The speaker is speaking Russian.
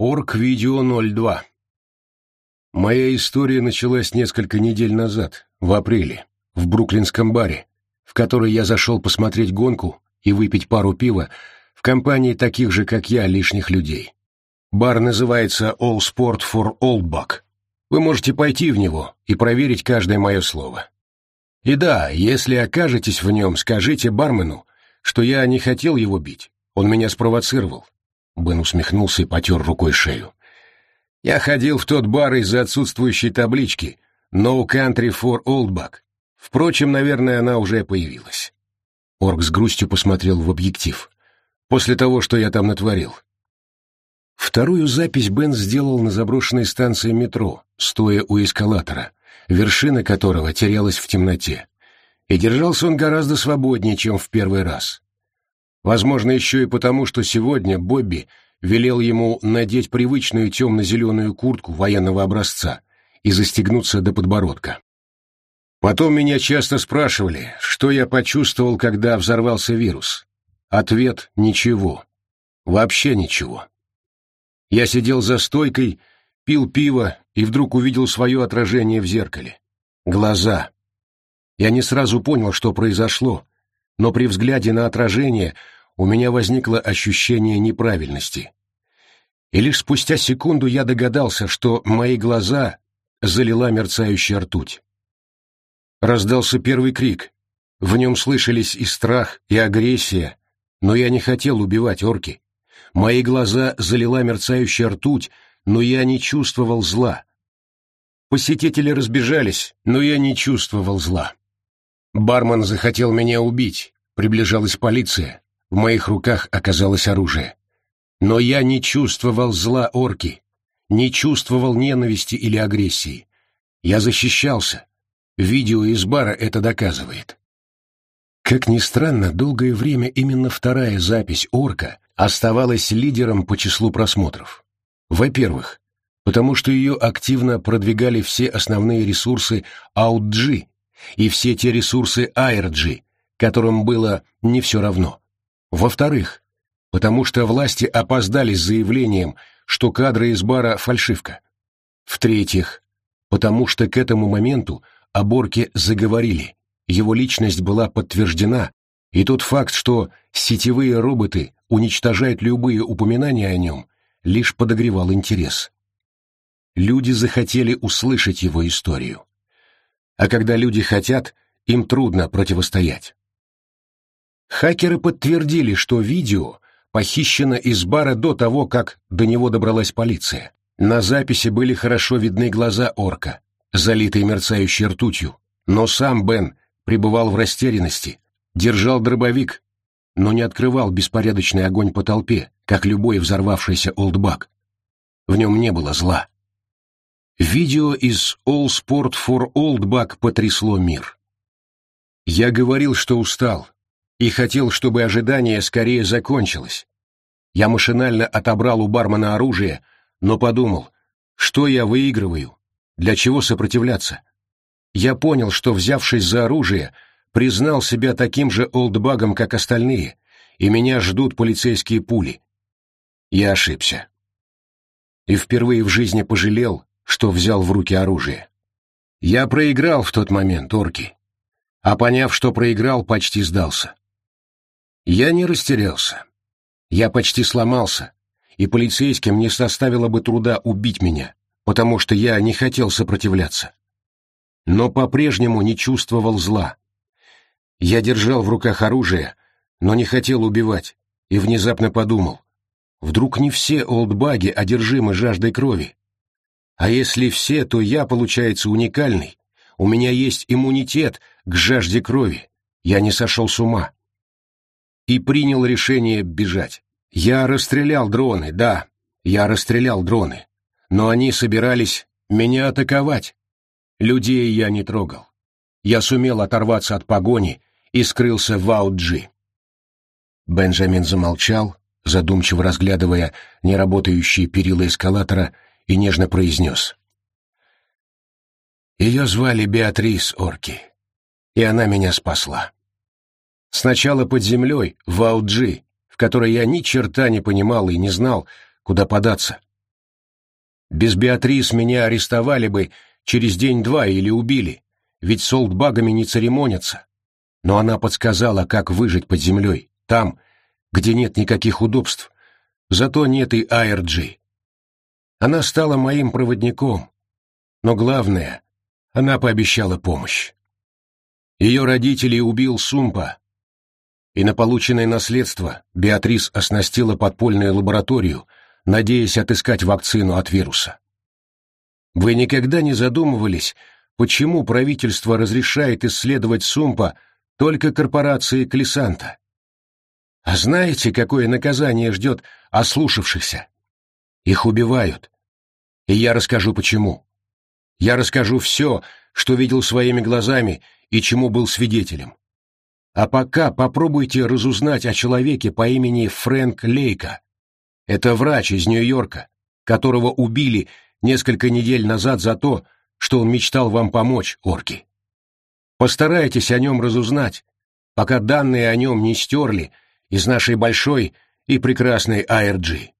Орг-видео 02. Моя история началась несколько недель назад, в апреле, в бруклинском баре, в который я зашел посмотреть гонку и выпить пару пива в компании таких же, как я, лишних людей. Бар называется All Sport for Old Buck. Вы можете пойти в него и проверить каждое мое слово. И да, если окажетесь в нем, скажите бармену, что я не хотел его бить, он меня спровоцировал. Бен усмехнулся и потер рукой шею. Я ходил в тот бар из-за отсутствующей таблички «No Country for Old Buck». Впрочем, наверное, она уже появилась. Орк с грустью посмотрел в объектив. После того, что я там натворил. Вторую запись Бен сделал на заброшенной станции метро, стоя у эскалатора, вершина которого терялась в темноте. И держался он гораздо свободнее, чем в первый раз. Возможно, еще и потому, что сегодня Бобби велел ему надеть привычную темно-зеленую куртку военного образца и застегнуться до подбородка. Потом меня часто спрашивали, что я почувствовал, когда взорвался вирус. Ответ — ничего. Вообще ничего. Я сидел за стойкой, пил пиво и вдруг увидел свое отражение в зеркале. Глаза. Я не сразу понял, что произошло, но при взгляде на отражение у меня возникло ощущение неправильности. И лишь спустя секунду я догадался, что мои глаза залила мерцающая ртуть. Раздался первый крик. В нем слышались и страх, и агрессия, но я не хотел убивать орки. Мои глаза залила мерцающая ртуть, но я не чувствовал зла. Посетители разбежались, но я не чувствовал зла. Бармен захотел меня убить, приближалась полиция, в моих руках оказалось оружие. Но я не чувствовал зла орки, не чувствовал ненависти или агрессии. Я защищался. Видео из бара это доказывает. Как ни странно, долгое время именно вторая запись орка оставалась лидером по числу просмотров. Во-первых, потому что ее активно продвигали все основные ресурсы OutG и все те ресурсы AirG, которым было не все равно. Во-вторых, потому что власти опоздали с заявлением, что кадры из бара — фальшивка. В-третьих, потому что к этому моменту о Борке заговорили, его личность была подтверждена, и тот факт, что сетевые роботы уничтожают любые упоминания о нем, лишь подогревал интерес. Люди захотели услышать его историю. А когда люди хотят, им трудно противостоять. Хакеры подтвердили, что видео похищено из бара до того, как до него добралась полиция. На записи были хорошо видны глаза орка, залитые мерцающей ртутью, но сам Бен пребывал в растерянности, держал дробовик, но не открывал беспорядочный огонь по толпе, как любой взорвавшийся олдбак. В нем не было зла. Видео из All Sport for Oldback потрясло мир. Я говорил, что устал, и хотел, чтобы ожидание скорее закончилось. Я машинально отобрал у бармена оружие, но подумал, что я выигрываю, для чего сопротивляться. Я понял, что, взявшись за оружие, признал себя таким же олдбагом, как остальные, и меня ждут полицейские пули. Я ошибся. И впервые в жизни пожалел, что взял в руки оружие. Я проиграл в тот момент, орки. А поняв, что проиграл, почти сдался. Я не растерялся. Я почти сломался, и полицейским не составило бы труда убить меня, потому что я не хотел сопротивляться. Но по-прежнему не чувствовал зла. Я держал в руках оружие, но не хотел убивать, и внезапно подумал, вдруг не все олдбаги одержимы жаждой крови. А если все, то я, получается, уникальный. У меня есть иммунитет к жажде крови. Я не сошел с ума и принял решение бежать. Я расстрелял дроны, да, я расстрелял дроны, но они собирались меня атаковать. Людей я не трогал. Я сумел оторваться от погони и скрылся в Ауджи. Бенджамин замолчал, задумчиво разглядывая неработающие перила эскалатора, и нежно произнес. Ее звали Беатрис Орки, и она меня спасла. Сначала под землей, в Ауджи, в которой я ни черта не понимал и не знал, куда податься. Без Беатрис меня арестовали бы через день-два или убили, ведь с олдбагами не церемонятся. Но она подсказала, как выжить под землей, там, где нет никаких удобств. Зато нет и ARG. Она стала моим проводником. Но главное, она пообещала помощь. Ее родителей убил Сумпа, и на полученное наследство Беатрис оснастила подпольную лабораторию, надеясь отыскать вакцину от вируса. Вы никогда не задумывались, почему правительство разрешает исследовать Сумпа только корпорации Клисанта? А знаете, какое наказание ждет ослушавшихся? Их убивают. И я расскажу, почему. Я расскажу все, что видел своими глазами и чему был свидетелем. А пока попробуйте разузнать о человеке по имени Фрэнк Лейка. Это врач из Нью-Йорка, которого убили несколько недель назад за то, что он мечтал вам помочь, орки. Постарайтесь о нем разузнать, пока данные о нем не стерли из нашей большой и прекрасной АРГ.